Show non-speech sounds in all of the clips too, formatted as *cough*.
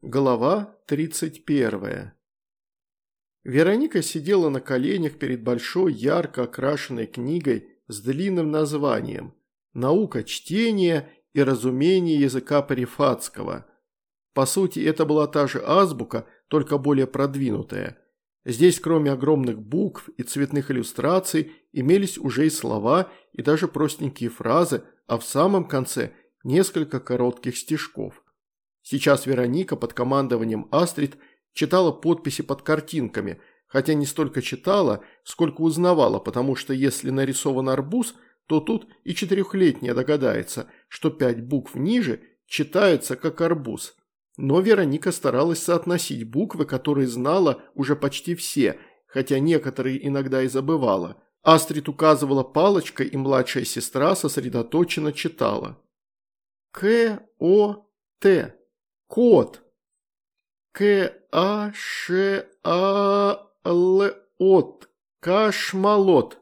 Глава 31. Вероника сидела на коленях перед большой ярко окрашенной книгой с длинным названием «Наука чтения и разумение языка парифатского». По сути, это была та же азбука, только более продвинутая. Здесь, кроме огромных букв и цветных иллюстраций, имелись уже и слова, и даже простенькие фразы, а в самом конце несколько коротких стишков – Сейчас Вероника под командованием Астрид читала подписи под картинками, хотя не столько читала, сколько узнавала, потому что если нарисован арбуз, то тут и четырехлетняя догадается, что пять букв ниже читаются как арбуз. Но Вероника старалась соотносить буквы, которые знала уже почти все, хотя некоторые иногда и забывала. Астрид указывала палочкой, и младшая сестра сосредоточенно читала. К-О-Т. Кот. К-А-Ш-А-Л-От. Кашмалот.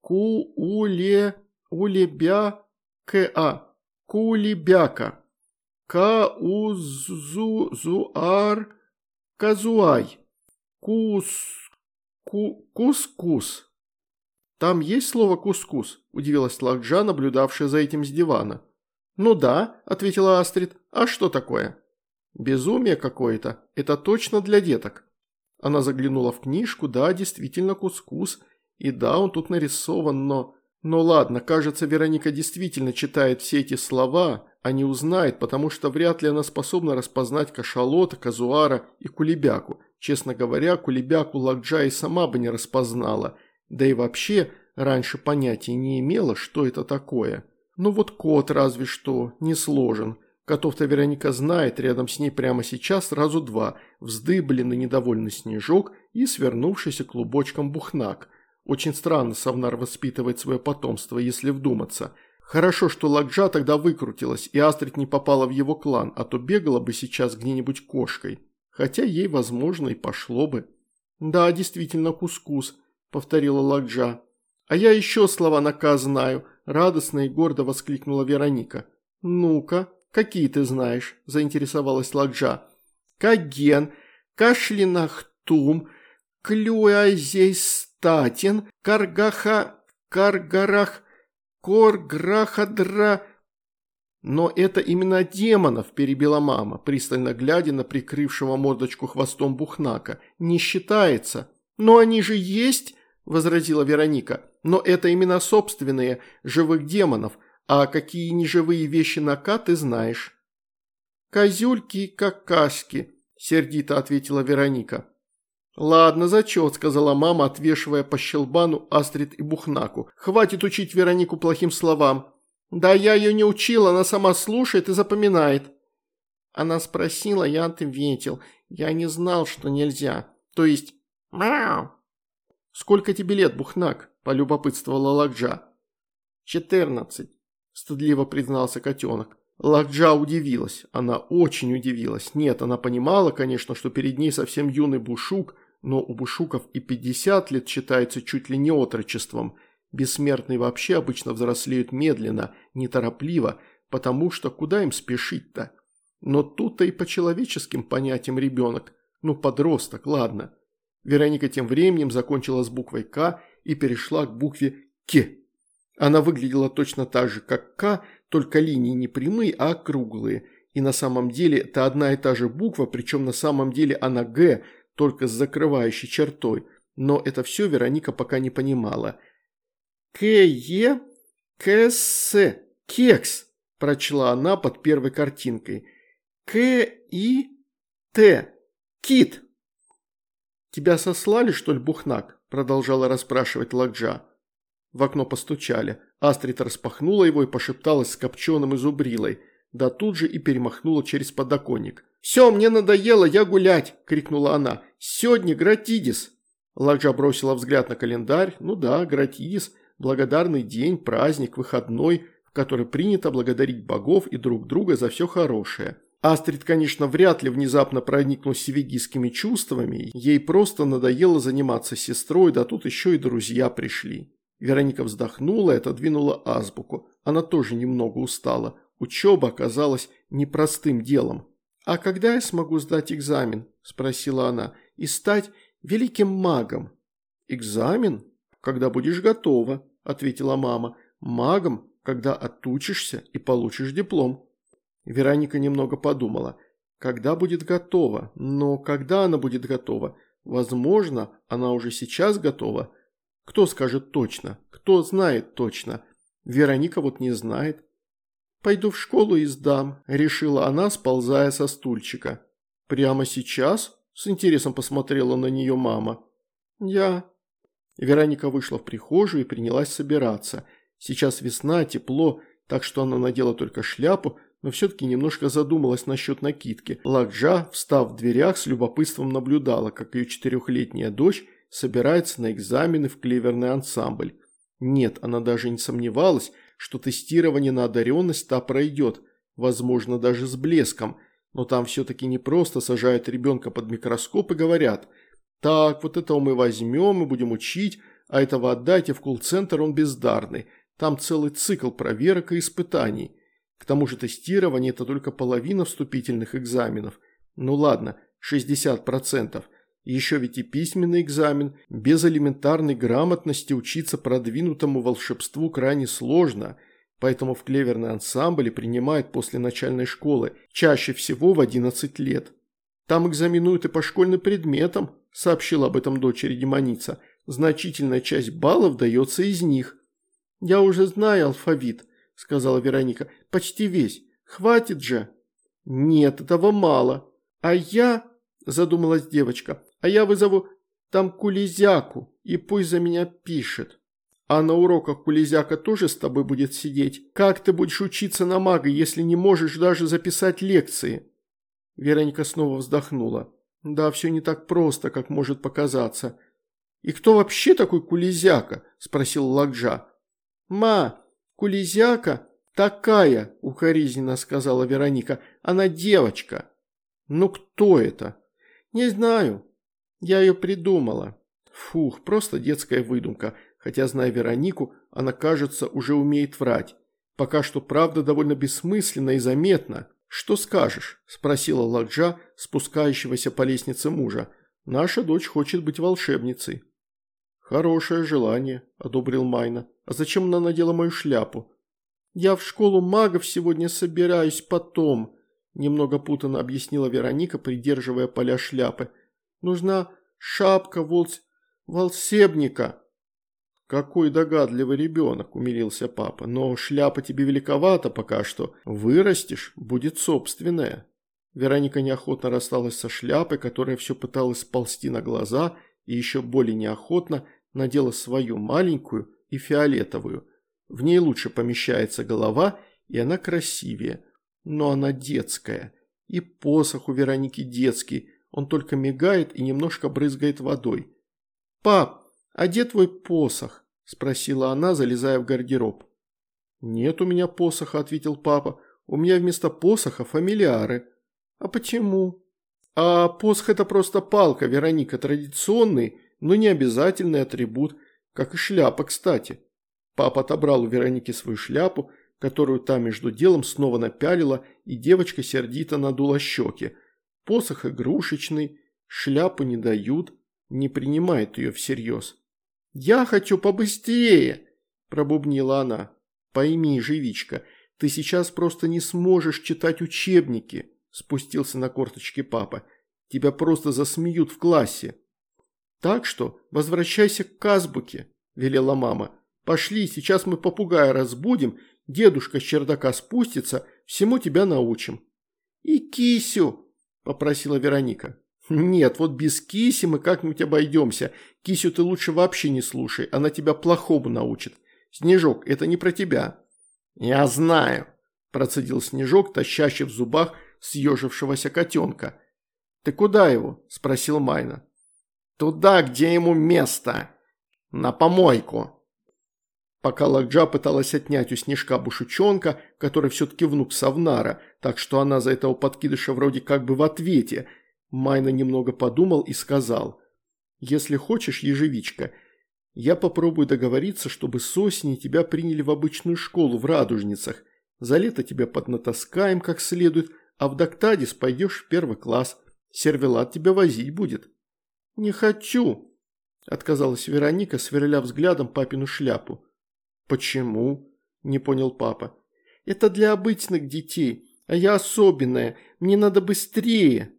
Ку-уле... Улебя... К-А. Кулебяка. Ка-у-зу-зуар... Казуай. Кус... Ку... Кускус. Там есть слово «кускус», – удивилась Лакджа, наблюдавшая за этим с дивана. «Ну да», – ответила Астрид. «А что такое?» «Безумие какое-то. Это точно для деток». Она заглянула в книжку. Да, действительно кускус. И да, он тут нарисован, но... Но ладно, кажется, Вероника действительно читает все эти слова, а не узнает, потому что вряд ли она способна распознать кашалота, казуара и кулебяку. Честно говоря, кулебяку Лакджа и сама бы не распознала. Да и вообще, раньше понятия не имела, что это такое. Ну вот кот разве что не сложен. Котов-то Вероника знает, рядом с ней прямо сейчас сразу два – вздыбленный недовольный снежок и свернувшийся клубочком бухнак. Очень странно Савнар воспитывает свое потомство, если вдуматься. Хорошо, что Лакджа тогда выкрутилась, и Астрид не попала в его клан, а то бегала бы сейчас где-нибудь кошкой. Хотя ей, возможно, и пошло бы. «Да, действительно, кускус», – повторила Лакджа. «А я еще слова наказ знаю», – радостно и гордо воскликнула Вероника. «Ну-ка», «Какие ты знаешь?» – заинтересовалась Ладжа. «Каген, Кашлинахтум, Клюазейстатин, Каргаха, Каргарах, Корграхадра...» «Но это именно демонов», – перебила мама, пристально глядя на прикрывшего мордочку хвостом Бухнака. «Не считается». «Но они же есть», – возразила Вероника. «Но это именно собственные живых демонов, а какие неживые вещи на К ты знаешь?» «Козюльки и какашки», – сердито ответила Вероника. «Ладно, зачет», – сказала мама, отвешивая по щелбану Астрид и Бухнаку. «Хватит учить Веронику плохим словам». «Да я ее не учила, она сама слушает и запоминает». Она спросила, я ответил. Я не знал, что нельзя. То есть «Мяу». «Сколько тебе лет, Бухнак?» – полюбопытствовала Лакджа. «Четырнадцать» стыдливо признался котенок. Лакджа удивилась. Она очень удивилась. Нет, она понимала, конечно, что перед ней совсем юный бушук, но у бушуков и 50 лет считается чуть ли не отрочеством. Бессмертные вообще обычно взрослеют медленно, неторопливо, потому что куда им спешить-то? Но тут-то и по человеческим понятиям ребенок. Ну, подросток, ладно. Вероника тем временем закончила с буквой «К» и перешла к букве «К». Она выглядела точно так же, как «К», только линии не прямые, а круглые. И на самом деле это одна и та же буква, причем на самом деле она «Г», только с закрывающей чертой. Но это все Вероника пока не понимала. «К-Е, К-С, кекс», прочла она под первой картинкой. К-И-Т, кит. «Тебя сослали, что ли, Бухнак?» продолжала расспрашивать Лакджа. В окно постучали. Астрид распахнула его и пошепталась с копченым и зубрилой. Да тут же и перемахнула через подоконник. «Все, мне надоело, я гулять!» – крикнула она. «Сегодня Гратидис!» Ладжа бросила взгляд на календарь. Ну да, Гратидис – благодарный день, праздник, выходной, в который принято благодарить богов и друг друга за все хорошее. Астрид, конечно, вряд ли внезапно проникнулась севигийскими чувствами, ей просто надоело заниматься сестрой, да тут еще и друзья пришли. Вероника вздохнула и отодвинула азбуку. Она тоже немного устала. Учеба оказалась непростым делом. «А когда я смогу сдать экзамен?» – спросила она. «И стать великим магом?» «Экзамен? Когда будешь готова», – ответила мама. «Магом, когда отучишься и получишь диплом». Вероника немного подумала. Когда будет готова? Но когда она будет готова? Возможно, она уже сейчас готова. Кто скажет точно? Кто знает точно? Вероника вот не знает. «Пойду в школу и сдам», – решила она, сползая со стульчика. «Прямо сейчас?» – с интересом посмотрела на нее мама. «Я...» Вероника вышла в прихожую и принялась собираться. Сейчас весна, тепло, так что она надела только шляпу, но все-таки немножко задумалась насчет накидки. Лакджа, встав в дверях, с любопытством наблюдала, как ее четырехлетняя дочь собирается на экзамены в клеверный ансамбль. Нет, она даже не сомневалась, что тестирование на одаренность та пройдет, возможно, даже с блеском, но там все-таки не просто сажают ребенка под микроскоп и говорят «Так, вот этого мы возьмем и будем учить, а этого отдайте в колл-центр, он бездарный». Там целый цикл проверок и испытаний. К тому же тестирование – это только половина вступительных экзаменов. Ну ладно, 60%. Еще ведь и письменный экзамен. Без элементарной грамотности учиться продвинутому волшебству крайне сложно, поэтому в клеверный ансамбль принимают после начальной школы, чаще всего в 11 лет. Там экзаменуют и по школьным предметам, сообщила об этом дочери демоница. Значительная часть баллов дается из них. «Я уже знаю алфавит», – сказала Вероника. «Почти весь. Хватит же». «Нет, этого мало. А я...» – задумалась девочка. «А я вызову там Кулизяку, и пусть за меня пишет». «А на уроках Кулизяка тоже с тобой будет сидеть? Как ты будешь учиться на мага, если не можешь даже записать лекции?» Вероника снова вздохнула. «Да, все не так просто, как может показаться». «И кто вообще такой Кулизяка?» – спросил Ладжа. «Ма, кулизяка такая», – укоризненно сказала Вероника. «Она девочка». «Ну кто это?» «Не знаю. Я ее придумала». Фух, просто детская выдумка, хотя, зная Веронику, она, кажется, уже умеет врать. Пока что правда довольно бессмысленна и заметна. «Что скажешь?» – спросила Ладжа, спускающегося по лестнице мужа. «Наша дочь хочет быть волшебницей». «Хорошее желание», – одобрил Майна. «А зачем она надела мою шляпу?» «Я в школу магов сегодня собираюсь потом», – немного путанно объяснила Вероника, придерживая поля шляпы. «Нужна шапка волс... волшебника». «Какой догадливый ребенок», – умилился папа. «Но шляпа тебе великовата пока что. Вырастешь, будет собственная». Вероника неохотно рассталась со шляпой, которая все пыталась сползти на глаза, и еще более неохотно надела свою маленькую и фиолетовую. В ней лучше помещается голова, и она красивее. Но она детская. И посох у Вероники детский, он только мигает и немножко брызгает водой. «Пап, а где твой посох?» – спросила она, залезая в гардероб. «Нет у меня посоха», – ответил папа. «У меня вместо посоха фамилиары». «А почему?» «А посох – это просто палка, Вероника, традиционный, но не обязательный атрибут, как и шляпа, кстати. Папа отобрал у Вероники свою шляпу, которую та между делом снова напялила, и девочка сердито надула щеки. Посох игрушечный, шляпу не дают, не принимает ее всерьез. «Я хочу побыстрее!» – пробубнила она. «Пойми, живичка, ты сейчас просто не сможешь читать учебники», – спустился на корточки папа. «Тебя просто засмеют в классе». «Так что возвращайся к Казбуке», – велела мама. «Пошли, сейчас мы попугая разбудим, дедушка с чердака спустится, всему тебя научим». «И кисю», – попросила Вероника. «Нет, вот без киси мы как-нибудь обойдемся. Кисю ты лучше вообще не слушай, она тебя плохому научит. Снежок, это не про тебя». «Я знаю», – процедил Снежок, тащащий в зубах съежившегося котенка. «Ты куда его?» – спросил Майна. Туда, где ему место. На помойку. Пока Лакджа пыталась отнять у Снежка бушучонка, который все-таки внук Савнара, так что она за этого подкидыша вроде как бы в ответе, Майна немного подумал и сказал, «Если хочешь, ежевичка, я попробую договориться, чтобы с осени тебя приняли в обычную школу в Радужницах. За лето тебя поднатаскаем как следует, а в Доктадис пойдешь в первый класс. Сервелат тебя возить будет». «Не хочу», – отказалась Вероника, сверля взглядом папину шляпу. «Почему?» – не понял папа. «Это для обычных детей, а я особенная, мне надо быстрее».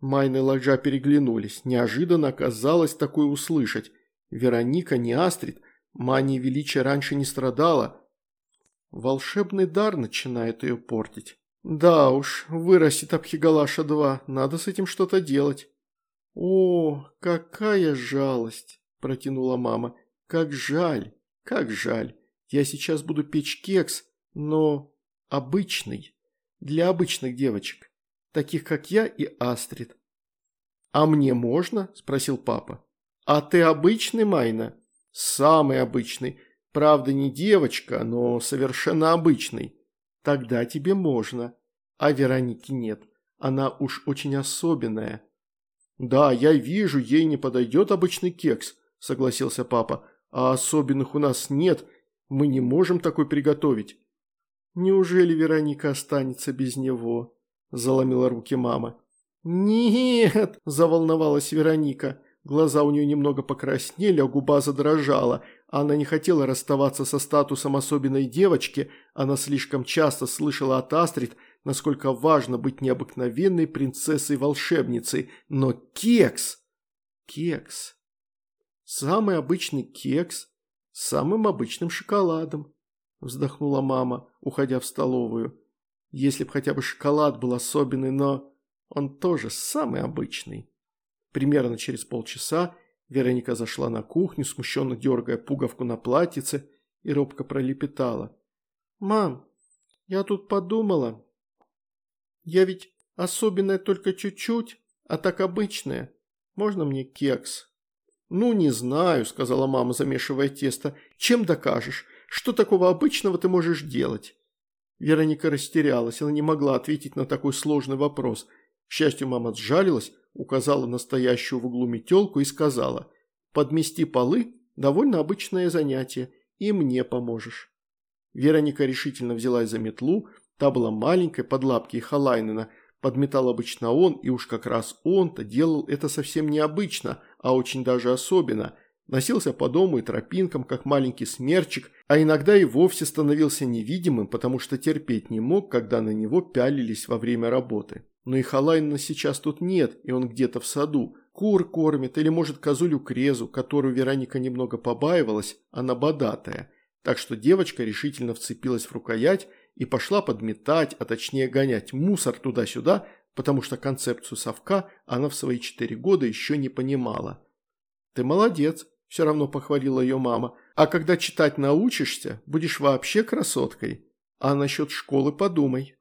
Майна и Ладжа переглянулись. Неожиданно оказалось такое услышать. Вероника не Астрид, манией величия раньше не страдала. Волшебный дар начинает ее портить. Да уж, вырастет Абхигалаша-2, надо с этим что-то делать. О, какая жалость, протянула мама. Как жаль, как жаль. Я сейчас буду печь кекс, но обычный, для обычных девочек таких как я и Астрид. «А мне можно?» – спросил папа. «А ты обычный, Майна?» «Самый обычный. Правда, не девочка, но совершенно обычный. Тогда тебе можно. А Вероники нет. Она уж очень особенная». «Да, я вижу, ей не подойдет обычный кекс», – согласился папа. «А особенных у нас нет. Мы не можем такой приготовить». «Неужели Вероника останется без него?» заломила руки мама. «Нет!» – заволновалась Вероника. Глаза у нее немного покраснели, а губа задрожала. Она не хотела расставаться со статусом особенной девочки, она слишком часто слышала от Астрид, насколько важно быть необыкновенной принцессой-волшебницей. Но кекс! Кекс! Самый обычный кекс с самым обычным шоколадом, вздохнула мама, уходя в столовую. Если б хотя бы шоколад был особенный, но он тоже самый обычный. Примерно через полчаса Вероника зашла на кухню, смущенно дергая пуговку на платьице, и робко пролепетала. «Мам, я тут подумала. Я ведь особенная только чуть-чуть, а так обычная. Можно мне кекс?» «Ну, не знаю», – сказала мама, замешивая тесто. «Чем докажешь? Что такого обычного ты можешь делать?» Вероника растерялась, она не могла ответить на такой сложный вопрос. К счастью, мама сжалилась, указала настоящую в углу метелку и сказала «Подмести полы – довольно обычное занятие, и мне поможешь». Вероника решительно взялась за метлу, та была маленькой, под лапки Халайнена, подметал обычно он, и уж как раз он-то делал это совсем необычно, а очень даже особенно – Носился по дому и тропинкам, как маленький смерчик, а иногда и вовсе становился невидимым, потому что терпеть не мог, когда на него пялились во время работы. Но и Халайна сейчас тут нет, и он где-то в саду. Кур кормит, или, может, козулю Крезу, которую Вероника немного побаивалась, она бодатая. Так что девочка решительно вцепилась в рукоять и пошла подметать, а точнее гонять мусор туда-сюда, потому что концепцию совка она в свои четыре года еще не понимала. «Ты молодец», все равно похвалила ее мама. А когда читать научишься, будешь вообще красоткой. А насчет школы подумай.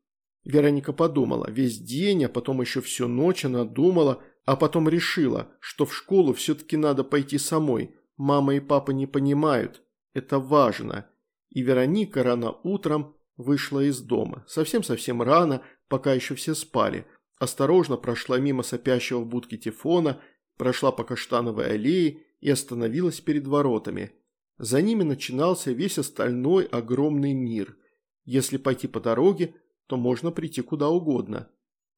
Вероника подумала. Весь день, а потом еще всю ночь она думала, а потом решила, что в школу все-таки надо пойти самой. Мама и папа не понимают. Это важно. И Вероника рано утром вышла из дома. Совсем-совсем рано, пока еще все спали. Осторожно прошла мимо сопящего в будке Тифона, прошла по каштановой аллее и остановилась перед воротами. За ними начинался весь остальной огромный мир. Если пойти по дороге, то можно прийти куда угодно.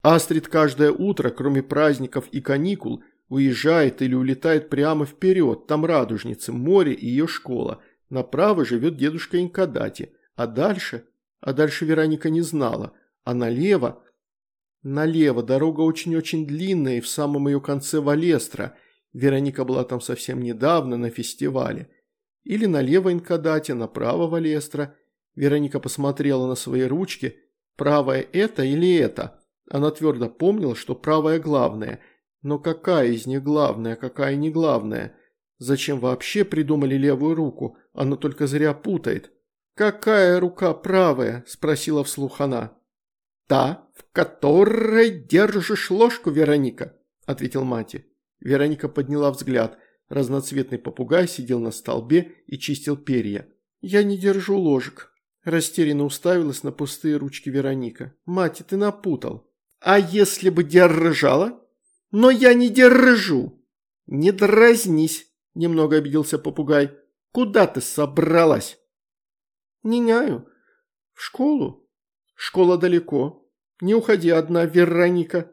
Астрид каждое утро, кроме праздников и каникул, уезжает или улетает прямо вперед, там радужницы, море и ее школа. Направо живет дедушка Инкадати, а дальше... А дальше Вероника не знала, а налево... Налево дорога очень-очень длинная и в самом ее конце Валестра – Вероника была там совсем недавно, на фестивале. Или налево Инкадате, направо Валестра. Вероника посмотрела на свои ручки. Правая это или это? Она твердо помнила, что правая главная. Но какая из них главная, а какая не главная? Зачем вообще придумали левую руку? Она только зря путает. «Какая рука правая?» – спросила вслух она. «Та, в которой держишь ложку, Вероника», – ответил Мати. Вероника подняла взгляд. Разноцветный попугай сидел на столбе и чистил перья. «Я не держу ложек», – растерянно уставилась на пустые ручки Вероника. «Мать, ты напутал». «А если бы держала?» «Но я не держу!» «Не дразнись!» – немного обиделся попугай. «Куда ты собралась?» «Не няю. В школу. Школа далеко. Не уходи одна, Вероника!»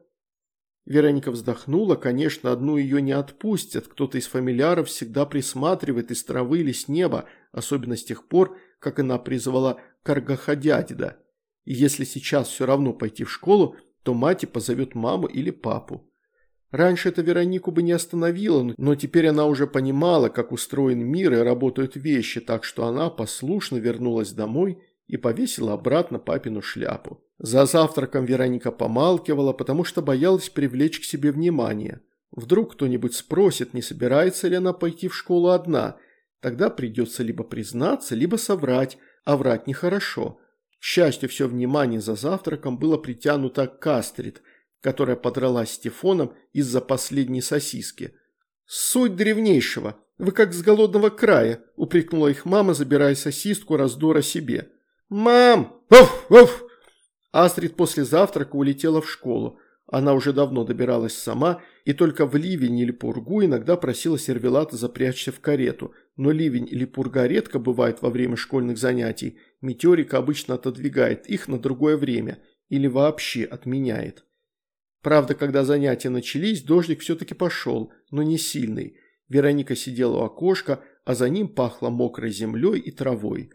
Вероника вздохнула, конечно, одну ее не отпустят, кто-то из фамильяров всегда присматривает из травы или с неба, особенно с тех пор, как она призвала Каргаходядида. И если сейчас все равно пойти в школу, то мать позовет маму или папу. Раньше это Веронику бы не остановило, но теперь она уже понимала, как устроен мир и работают вещи, так что она послушно вернулась домой и повесила обратно папину шляпу. За завтраком Вероника помалкивала, потому что боялась привлечь к себе внимание. Вдруг кто-нибудь спросит, не собирается ли она пойти в школу одна. Тогда придется либо признаться, либо соврать, а врать нехорошо. К счастью, все внимание за завтраком было притянуто к Астрид, которая подралась с Тифоном из-за последней сосиски. «Суть древнейшего! Вы как с голодного края!» – упрекнула их мама, забирая сосиску раздора себе. «Мам! Уф! Уф!» Астрид после завтрака улетела в школу. Она уже давно добиралась сама, и только в ливень или пургу иногда просила сервелата запрячься в карету. Но ливень или пурга редко бывает во время школьных занятий. Метеорика обычно отодвигает их на другое время или вообще отменяет. Правда, когда занятия начались, дождик все-таки пошел, но не сильный. Вероника сидела у окошка, а за ним пахло мокрой землей и травой.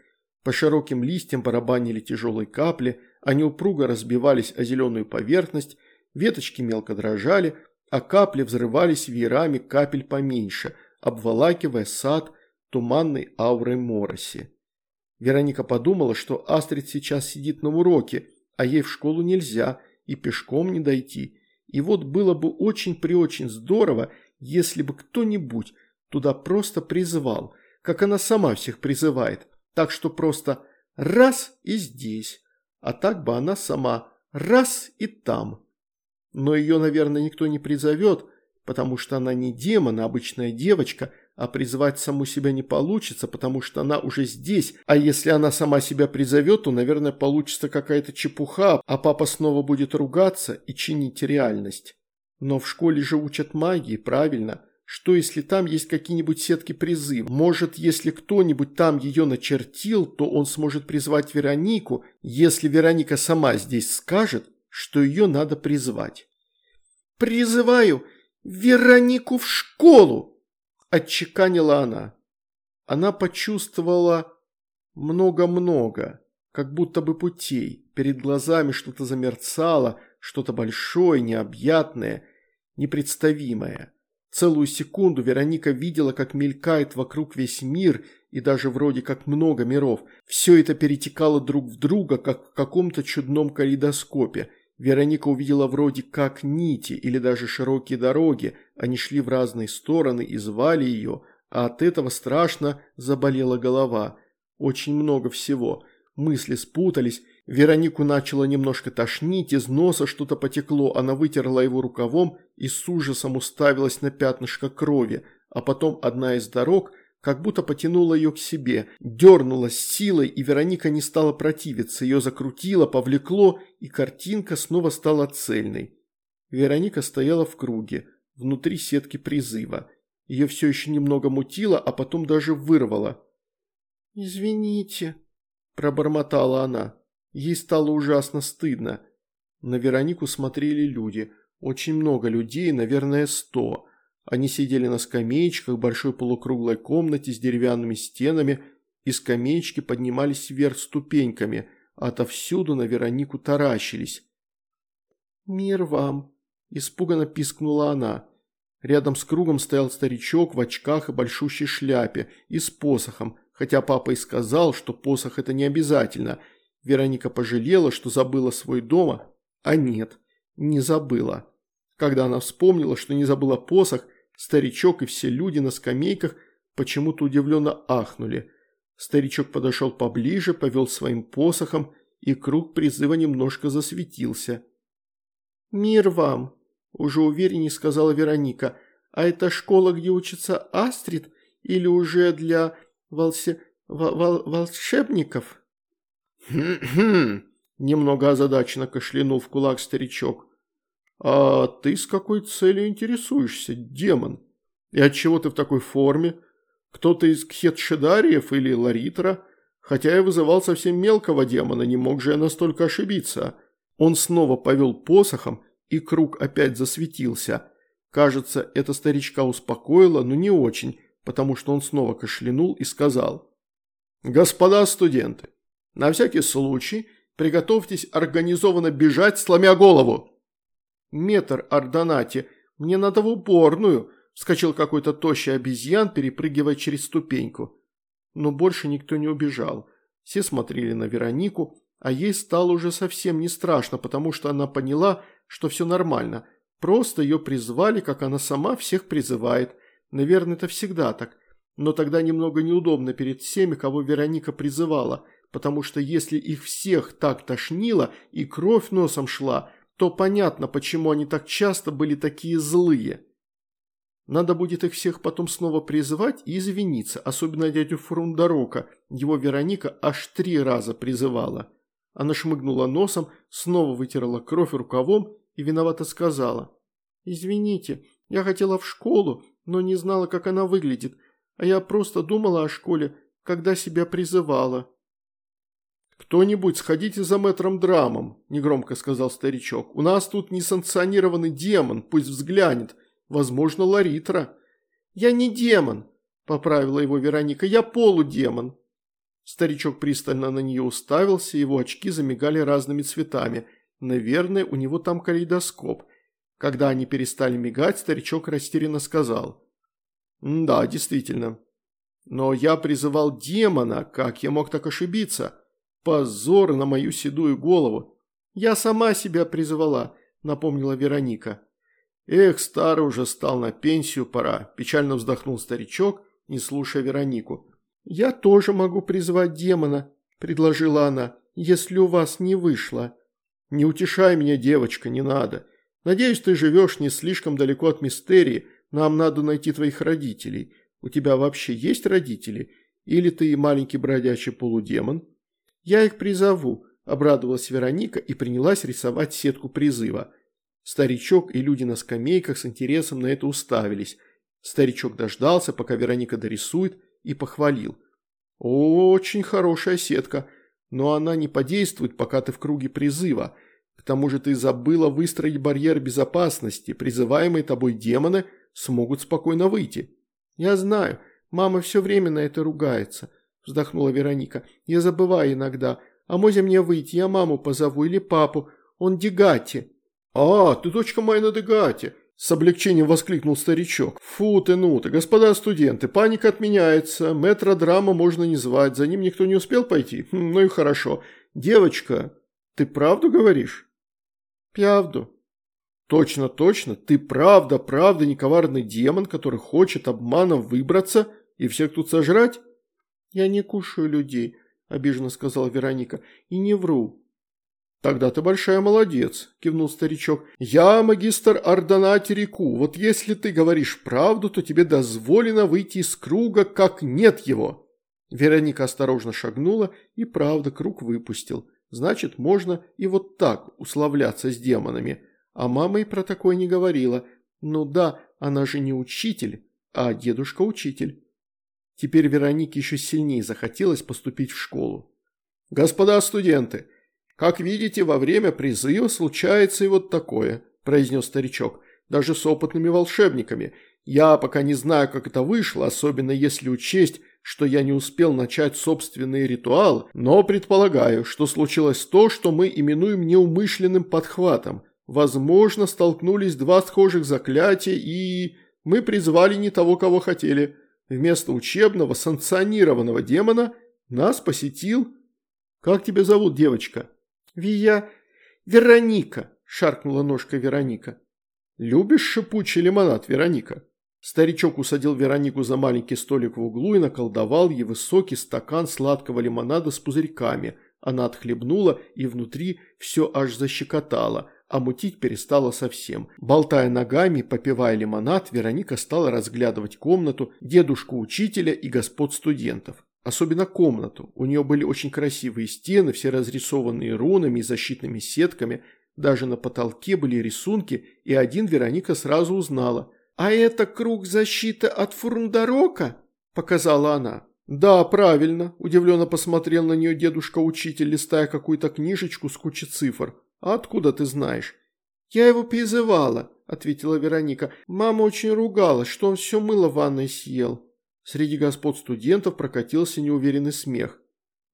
По широким листьям барабанили тяжелые капли, они упруго разбивались о зеленую поверхность, веточки мелко дрожали, а капли взрывались веерами капель поменьше, обволакивая сад туманной аурой мороси. Вероника подумала, что Астрид сейчас сидит на уроке, а ей в школу нельзя и пешком не дойти. И вот было бы очень-преочень здорово, если бы кто-нибудь туда просто призвал, как она сама всех призывает, так что просто раз и здесь, а так бы она сама раз и там. Но ее, наверное, никто не призовет, потому что она не демон, а обычная девочка, а призвать саму себя не получится, потому что она уже здесь, а если она сама себя призовет, то, наверное, получится какая-то чепуха, а папа снова будет ругаться и чинить реальность. Но в школе же учат магии, правильно? Что если там есть какие-нибудь сетки призыва? Может, если кто-нибудь там ее начертил, то он сможет призвать Веронику, если Вероника сама здесь скажет, что ее надо призвать. «Призываю Веронику в школу!» отчеканила она. Она почувствовала много-много, как будто бы путей. Перед глазами что-то замерцало, что-то большое, необъятное, непредставимое. Целую секунду Вероника видела, как мелькает вокруг весь мир и даже вроде как много миров. Все это перетекало друг в друга, как в каком-то чудном калейдоскопе. Вероника увидела вроде как нити или даже широкие дороги, они шли в разные стороны и звали ее, а от этого страшно заболела голова. Очень много всего. Мысли спутались, Веронику начало немножко тошнить, из носа что-то потекло, она вытерла его рукавом и с ужасом уставилась на пятнышко крови, а потом одна из дорог – как будто потянула ее к себе, дернула с силой, и Вероника не стала противиться, ее закрутило, повлекло, и картинка снова стала цельной. Вероника стояла в круге, внутри сетки призыва. Ее все еще немного мутило, а потом даже вырвало. «Извините», – пробормотала она. Ей стало ужасно стыдно. На Веронику смотрели люди. Очень много людей, наверное, сто. Они сидели на скамеечках в большой полукруглой комнате с деревянными стенами, и скамеечки поднимались вверх ступеньками, а отовсюду на Веронику таращились. «Мир вам!» – испуганно пискнула она. Рядом с кругом стоял старичок в очках и большущей шляпе, и с посохом, хотя папа и сказал, что посох это не обязательно. Вероника пожалела, что забыла свой дома, а нет, не забыла. Когда она вспомнила, что не забыла посох – Старичок и все люди на скамейках почему-то удивленно ахнули. Старичок подошел поближе, повел своим посохом, и круг призыва немножко засветился. «Мир вам!» – уже увереннее сказала Вероника. «А это школа, где учится Астрид, или уже для волсе... Вол... волшебников?» «Хм-хм!» – немного озадаченно кашлянул в кулак старичок. «А ты с какой целью интересуешься, демон? И отчего ты в такой форме? Кто-то из Кхетшедариев или Ларитра? Хотя я вызывал совсем мелкого демона, не мог же я настолько ошибиться. Он снова повел посохом, и круг опять засветился. Кажется, это старичка успокоило, но не очень, потому что он снова кашлянул и сказал. «Господа студенты, на всякий случай приготовьтесь организованно бежать, сломя голову!» «Метр, Ардонати, мне надо в уборную!» – вскочил какой-то тощий обезьян, перепрыгивая через ступеньку. Но больше никто не убежал. Все смотрели на Веронику, а ей стало уже совсем не страшно, потому что она поняла, что все нормально. Просто ее призвали, как она сама всех призывает. Наверное, это всегда так. Но тогда немного неудобно перед всеми, кого Вероника призывала, потому что если их всех так тошнило и кровь носом шла, то понятно, почему они так часто были такие злые. Надо будет их всех потом снова призывать и извиниться, особенно дядю Фрундарока, его Вероника аж три раза призывала. Она шмыгнула носом, снова вытерла кровь рукавом и виновато сказала. «Извините, я хотела в школу, но не знала, как она выглядит, а я просто думала о школе, когда себя призывала». «Кто-нибудь сходите за мэтром Драмом», – негромко сказал старичок. «У нас тут несанкционированный демон, пусть взглянет. Возможно, Ларитра». «Я не демон», – поправила его Вероника, – «я полудемон». Старичок пристально на нее уставился, его очки замигали разными цветами. Наверное, у него там калейдоскоп. Когда они перестали мигать, старичок растерянно сказал. «Да, действительно. Но я призывал демона, как я мог так ошибиться? Позор на мою седую голову. Я сама себя призывала», – напомнила Вероника. «Эх, старый уже стал на пенсию, пора», – печально вздохнул старичок, не слушая Веронику. «Я тоже могу призвать демона», – предложила она, – «если у вас не вышло». «Не утешай меня, девочка, не надо. Надеюсь, ты живешь не слишком далеко от мистерии. Нам надо найти твоих родителей. У тебя вообще есть родители? Или ты маленький бродячий полудемон?» «Я их призову», – обрадовалась Вероника и принялась рисовать сетку призыва. Старичок и люди на скамейках с интересом на это уставились. Старичок дождался, пока Вероника дорисует, и похвалил. «Очень хорошая сетка, но она не подействует, пока ты в круге призыва. К тому же ты забыла выстроить барьер безопасности, призываемые тобой демоны смогут спокойно выйти». «Я знаю, мама все время на это ругается», – вздохнула Вероника. «Я забываю иногда. А може мне выйти, я маму позову или папу, он Дегати». «А, ты дочка моя на Дегате», с облегчением воскликнул старичок. «Фу ты, ну ты, господа студенты, паника отменяется, метро драма можно не звать, за ним никто не успел пойти? Хм, ну и хорошо. Девочка, ты правду говоришь?» «Правду». «Точно, точно, ты правда, правда не коварный демон, который хочет обманом выбраться и всех тут сожрать?» «Я не кушаю людей», – обиженно сказала Вероника, – «и не вру. «Тогда ты большая молодец», – кивнул старичок. «Я магистр Ардонати Реку. Вот если ты говоришь правду, то тебе дозволено выйти из круга, как нет его». Вероника осторожно шагнула, и правда круг выпустил. Значит, можно и вот так условляться с демонами. А мама и про такое не говорила. Ну да, она же не учитель, а дедушка учитель. Теперь Веронике еще сильнее захотелось поступить в школу. «Господа студенты!» «Как видите, во время призыва случается и вот такое», – произнес старичок, – «даже с опытными волшебниками. Я пока не знаю, как это вышло, особенно если учесть, что я не успел начать собственный ритуал, но предполагаю, что случилось то, что мы именуем неумышленным подхватом. Возможно, столкнулись два схожих заклятия и... мы призвали не того, кого хотели. Вместо учебного, санкционированного демона нас посетил... Как тебя зовут, девочка?» «Вия... Вероника!» – шаркнула ножкой Вероника. «Любишь шипучий лимонад, Вероника?» Старичок усадил Веронику за маленький столик в углу и наколдовал ей высокий стакан сладкого лимонада с пузырьками. Она отхлебнула, и внутри все аж защекотало, а мутить перестала совсем. Болтая ногами, попивая лимонад, Вероника стала разглядывать комнату, дедушку учителя и господ студентов. Особенно комнату. У нее были очень красивые стены, все разрисованные рунами и защитными сетками. Даже на потолке были рисунки, и один Вероника сразу узнала. «А это круг защиты от Фурундарока?» – показала она. «Да, правильно», – удивленно посмотрел на нее дедушка-учитель, листая какую-то книжечку с кучей цифр. «А откуда ты знаешь?» «Я его призывала», – ответила Вероника. «Мама очень ругалась, что он все мыло в ванной съел». Среди господ студентов прокатился неуверенный смех.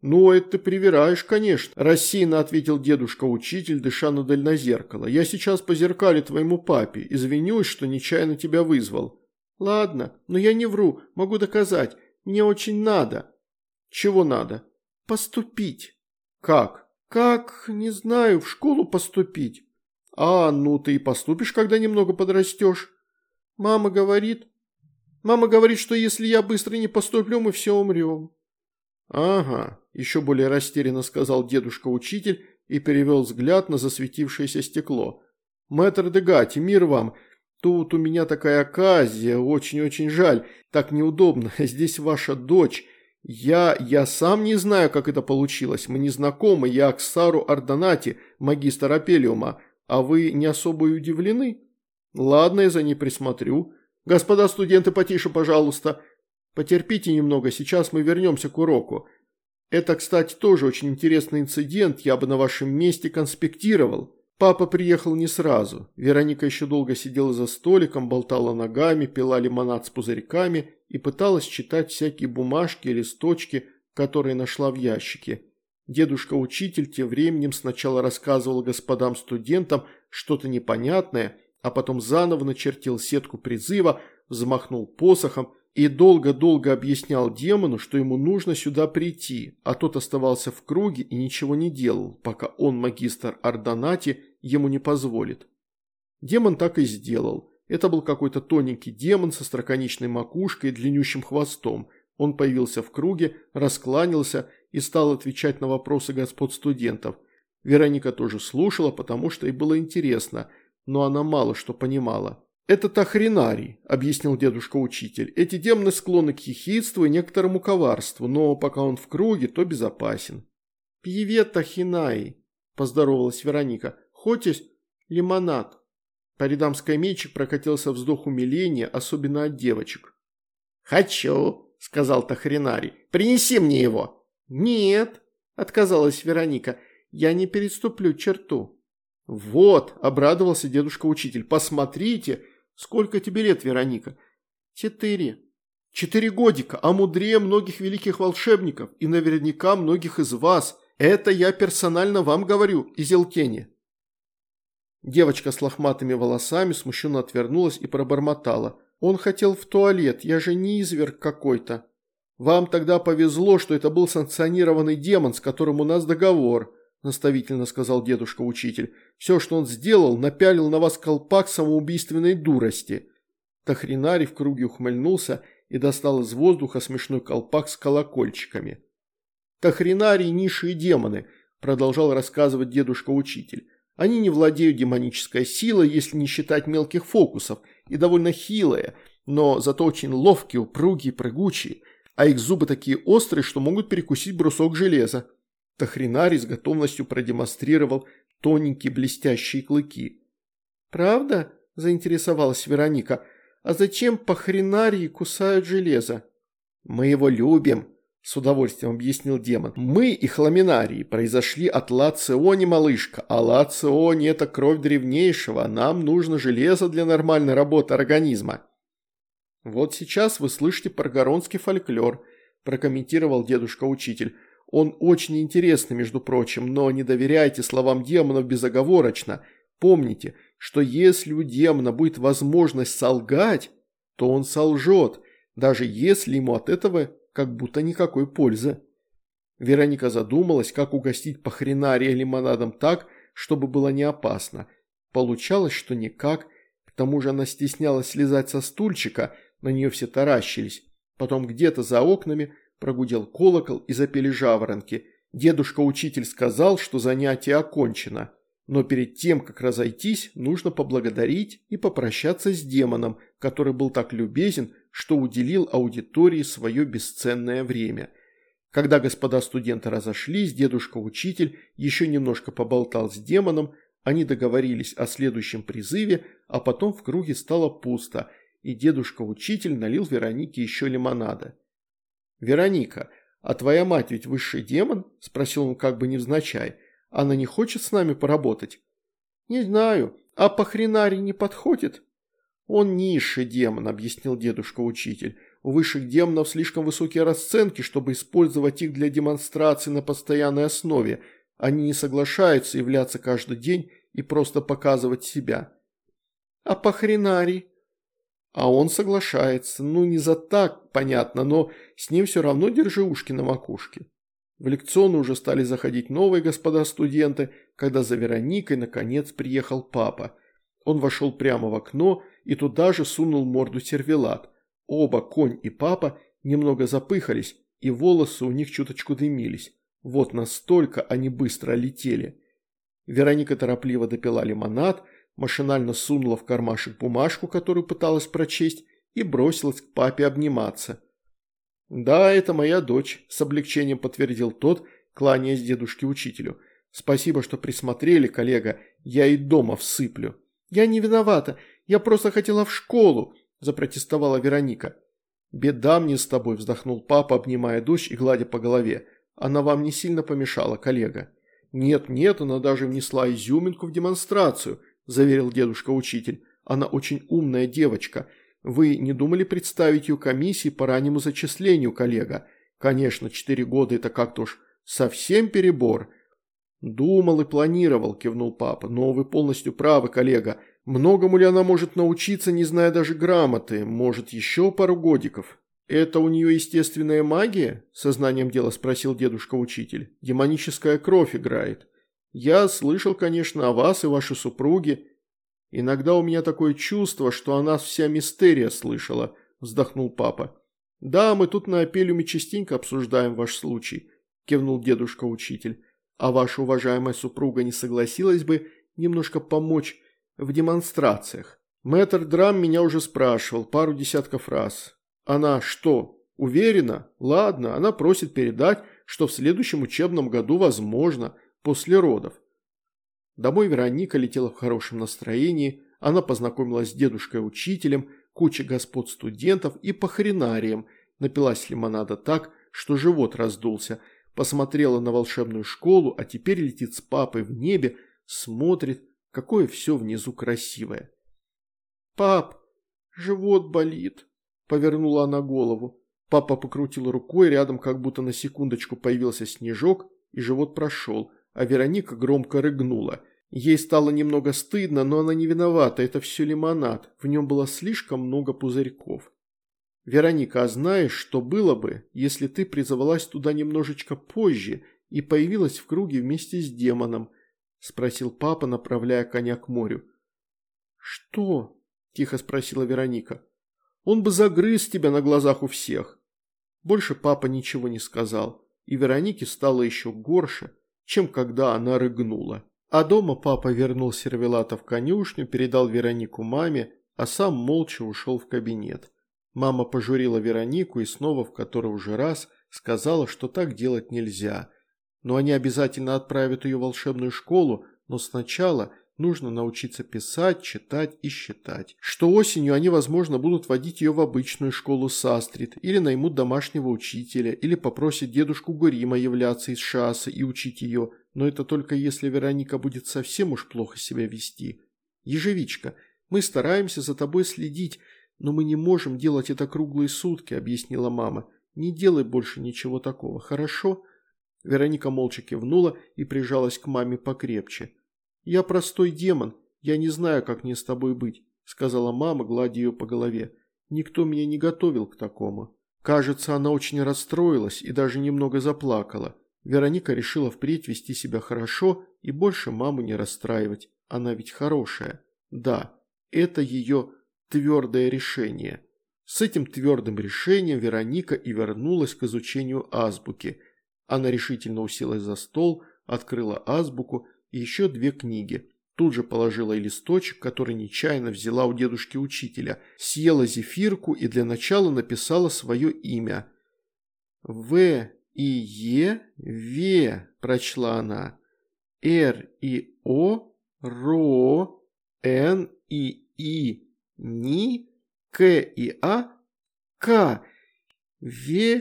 «Ну, это ты привираешь, конечно», – рассеянно ответил дедушка-учитель, дыша на дальнозеркало. «Я сейчас по зеркале твоему папе, извинюсь, что нечаянно тебя вызвал». «Ладно, но я не вру, могу доказать. Мне очень надо». «Чего надо?» «Поступить». «Как?» «Как, не знаю, в школу поступить». «А, ну ты и поступишь, когда немного подрастешь». «Мама говорит...» «Мама говорит, что если я быстро не поступлю, мы все умрем». «Ага», – еще более растерянно сказал дедушка-учитель и перевел взгляд на засветившееся стекло. «Мэтр Дегати, мир вам. Тут у меня такая оказия, очень-очень жаль. Так неудобно. *laughs* Здесь ваша дочь. Я... я сам не знаю, как это получилось. Мы не знакомы. Я Аксару Ардонати, магистр Апелиума. А вы не особо удивлены? Ладно, я за ней присмотрю. Господа студенты, потише, пожалуйста. Потерпите немного, сейчас мы вернемся к уроку. Это, кстати, тоже очень интересный инцидент, я бы на вашем месте конспектировал. Папа приехал не сразу. Вероника еще долго сидела за столиком, болтала ногами, пила лимонад с пузырьками и пыталась читать всякие бумажки и листочки, которые нашла в ящике. Дедушка-учитель тем временем сначала рассказывал господам студентам что-то непонятное, а потом заново начертил сетку призыва, взмахнул посохом и долго-долго объяснял демону, что ему нужно сюда прийти, а тот оставался в круге и ничего не делал, пока он, магистр Ардонати, ему не позволит. Демон так и сделал. Это был какой-то тоненький демон со строконечной макушкой и длиннющим хвостом. Он появился в круге, раскланялся и стал отвечать на вопросы господ студентов. Вероника тоже слушала, потому что ей было интересно, но она мало что понимала. «Это тахринарий», – объяснил дедушка-учитель. «Эти демоны склонны к хихидству и некоторому коварству, но пока он в круге, то безопасен». «Пьевет тахинаи», – поздоровалась Вероника. «Хоть лимонад». По рядам скамейчик прокатился вздох умиления, особенно от девочек. «Хочу», – сказал тахринарий. «Принеси мне его». «Нет», – отказалась Вероника. «Я не переступлю черту». «Вот», – обрадовался дедушка-учитель. «Посмотрите». «Сколько тебе лет, Вероника?» «Четыре». «Четыре годика, а мудрее многих великих волшебников и наверняка многих из вас. Это я персонально вам говорю, Изелкени». Девочка с лохматыми волосами смущенно отвернулась и пробормотала. «Он хотел в туалет, я же не изверг какой-то». «Вам тогда повезло, что это был санкционированный демон, с которым у нас договор», наставительно сказал дедушка-учитель. «Все, что он сделал, напялил на вас колпак самоубийственной дурости». Тахринарий в круге ухмыльнулся и достал из воздуха смешной колпак с колокольчиками. «Тахринарий – низшие демоны», – продолжал рассказывать дедушка-учитель. «Они не владеют демонической силой, если не считать мелких фокусов, и довольно хилые, но зато очень ловкие, упругие, прыгучие, а их зубы такие острые, что могут перекусить брусок железа. Тахринарий с готовностью продемонстрировал тоненькие блестящие клыки. «Правда?» – заинтересовалась Вероника. «А зачем пахринарии кусают железо?» «Мы его любим», – с удовольствием объяснил демон. «Мы и хламинарии произошли от Лациони, малышка, а Лациони – это кровь древнейшего, нам нужно железо для нормальной работы организма». «Вот сейчас вы слышите паргоронский фольклор», – прокомментировал дедушка-учитель. Он очень интересный, между прочим, но не доверяйте словам демонов безоговорочно. Помните, что если у демона будет возможность солгать, то он солжет, даже если ему от этого как будто никакой пользы. Вероника задумалась, как угостить похренария лимонадом так, чтобы было не опасно. Получалось, что никак. К тому же она стеснялась слезать со стульчика, на нее все таращились. Потом где-то за окнами Прогудел колокол и запели жаворонки. Дедушка-учитель сказал, что занятие окончено. Но перед тем, как разойтись, нужно поблагодарить и попрощаться с демоном, который был так любезен, что уделил аудитории свое бесценное время. Когда господа студенты разошлись, дедушка-учитель еще немножко поболтал с демоном, они договорились о следующем призыве, а потом в круге стало пусто, и дедушка-учитель налил Веронике еще лимонада. «Вероника, а твоя мать ведь высший демон?» – спросил он как бы невзначай. Она не хочет с нами поработать?» «Не знаю. А по не подходит?» «Он низший демон», – объяснил дедушка-учитель. «У высших демонов слишком высокие расценки, чтобы использовать их для демонстрации на постоянной основе. Они не соглашаются являться каждый день и просто показывать себя». «А по хренари?» А он соглашается. Ну, не за так, понятно, но с ним все равно держи ушки на макушке. В лекционную уже стали заходить новые господа студенты, когда за Вероникой наконец приехал папа. Он вошел прямо в окно и туда же сунул морду сервелат. Оба, конь и папа, немного запыхались, и волосы у них чуточку дымились. Вот настолько они быстро летели. Вероника торопливо допила лимонад, машинально сунула в кармашек бумажку, которую пыталась прочесть, и бросилась к папе обниматься. «Да, это моя дочь», – с облегчением подтвердил тот, кланяясь дедушке-учителю. «Спасибо, что присмотрели, коллега, я и дома всыплю». «Я не виновата, я просто хотела в школу», – запротестовала Вероника. «Беда мне с тобой», – вздохнул папа, обнимая дочь и гладя по голове. «Она вам не сильно помешала, коллега». «Нет, нет, она даже внесла изюминку в демонстрацию», – заверил дедушка-учитель. «Она очень умная девочка. Вы не думали представить ее комиссии по раннему зачислению, коллега? Конечно, четыре года – это как-то уж совсем перебор». «Думал и планировал», – кивнул папа. «Но вы полностью правы, коллега. Многому ли она может научиться, не зная даже грамоты? Может, еще пару годиков?» «Это у нее естественная магия?» – сознанием дела спросил дедушка-учитель. «Демоническая кровь играет. Я слышал, конечно, о вас и вашей супруге. Иногда у меня такое чувство, что о нас вся мистерия слышала», – вздохнул папа. «Да, мы тут на апеллюме частенько обсуждаем ваш случай», – кивнул дедушка-учитель а ваша уважаемая супруга не согласилась бы немножко помочь в демонстрациях. Мэтр Драм меня уже спрашивал пару десятков раз. Она что, уверена? Ладно, она просит передать, что в следующем учебном году возможно, после родов. Домой Вероника летела в хорошем настроении, она познакомилась с дедушкой-учителем, кучей господ студентов и похренарием, напилась лимонада так, что живот раздулся – посмотрела на волшебную школу, а теперь летит с папой в небе, смотрит, какое все внизу красивое. «Пап, живот болит», – повернула она голову. Папа покрутил рукой, рядом как будто на секундочку появился снежок, и живот прошел, а Вероника громко рыгнула. Ей стало немного стыдно, но она не виновата, это все лимонад, в нем было слишком много пузырьков. «Вероника, а знаешь, что было бы, если ты призывалась туда немножечко позже и появилась в круге вместе с демоном?» – спросил папа, направляя коня к морю. «Что?» – тихо спросила Вероника. «Он бы загрыз тебя на глазах у всех». Больше папа ничего не сказал, и Веронике стало еще горше, чем когда она рыгнула. А дома папа вернул сервелата в конюшню, передал Веронику маме, а сам молча ушел в кабинет. Мама пожурила Веронику и снова в который уже раз сказала, что так делать нельзя. Но они обязательно отправят ее в волшебную школу, но сначала нужно научиться писать, читать и считать. Что осенью они, возможно, будут водить ее в обычную школу Састрит, или наймут домашнего учителя, или попросят дедушку Гурима являться из Шаса и учить ее, но это только если Вероника будет совсем уж плохо себя вести. Ежевичка, мы стараемся за тобой следить, «Но мы не можем делать это круглые сутки», – объяснила мама. «Не делай больше ничего такого, хорошо?» Вероника молча кивнула и прижалась к маме покрепче. «Я простой демон, я не знаю, как мне с тобой быть», – сказала мама, гладя ее по голове. «Никто меня не готовил к такому». Кажется, она очень расстроилась и даже немного заплакала. Вероника решила впредь вести себя хорошо и больше маму не расстраивать. Она ведь хорошая. Да, это ее твердое решение. С этим твердым решением Вероника и вернулась к изучению азбуки. Она решительно уселась за стол, открыла азбуку и еще две книги. Тут же положила и листочек, который нечаянно взяла у дедушки-учителя, съела зефирку и для начала написала свое имя. «В и Е, В», прочла она. «Р и О, РО, Н и И, ни, К и А, К. Вероника.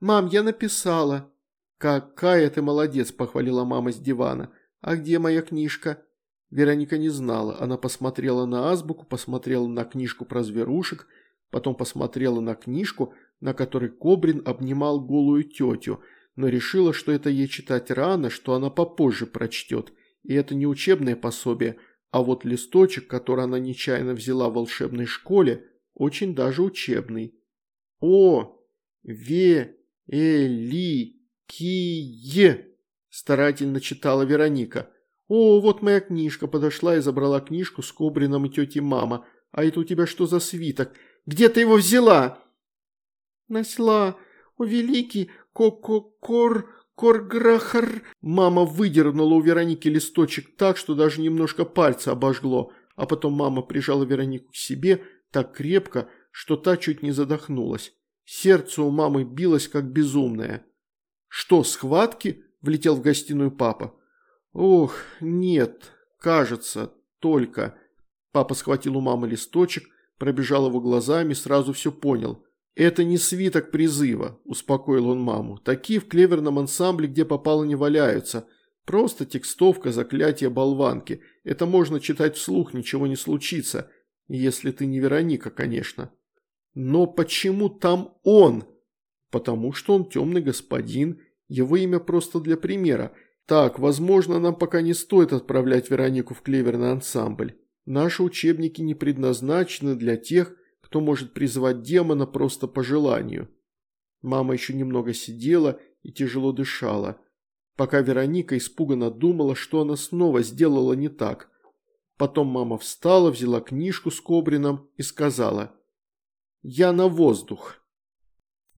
Мам, я написала. «Какая ты молодец!» – похвалила мама с дивана. «А где моя книжка?» Вероника не знала. Она посмотрела на азбуку, посмотрела на книжку про зверушек, потом посмотрела на книжку, на которой Кобрин обнимал голую тетю, но решила, что это ей читать рано, что она попозже прочтет. И это не учебное пособие, а вот листочек, который она нечаянно взяла в волшебной школе, очень даже учебный. «О! Ве! Эли! Кие!» – старательно читала Вероника. «О, вот моя книжка!» – подошла и забрала книжку с Кобрином и тетей мама. «А это у тебя что за свиток? Где ты его взяла?» «Носила! О, великий ко-ко-кор... Корграхар...» Мама выдернула у Вероники листочек так, что даже немножко пальца обожгло, а потом мама прижала Веронику к себе так крепко, что та чуть не задохнулась. Сердце у мамы билось, как безумное. «Что, схватки?» – влетел в гостиную папа. «Ох, нет, кажется, только...» Папа схватил у мамы листочек, пробежал его глазами, сразу все понял. «Это не свиток призыва», – успокоил он маму. «Такие в клеверном ансамбле, где попало, не валяются. Просто текстовка заклятия болванки. Это можно читать вслух, ничего не случится. Если ты не Вероника, конечно». «Но почему там он?» «Потому что он темный господин. Его имя просто для примера. Так, возможно, нам пока не стоит отправлять Веронику в клеверный ансамбль. Наши учебники не предназначены для тех, кто может призвать демона просто по желанию. Мама еще немного сидела и тяжело дышала, пока Вероника испуганно думала, что она снова сделала не так. Потом мама встала, взяла книжку с Кобрином и сказала «Я на воздух».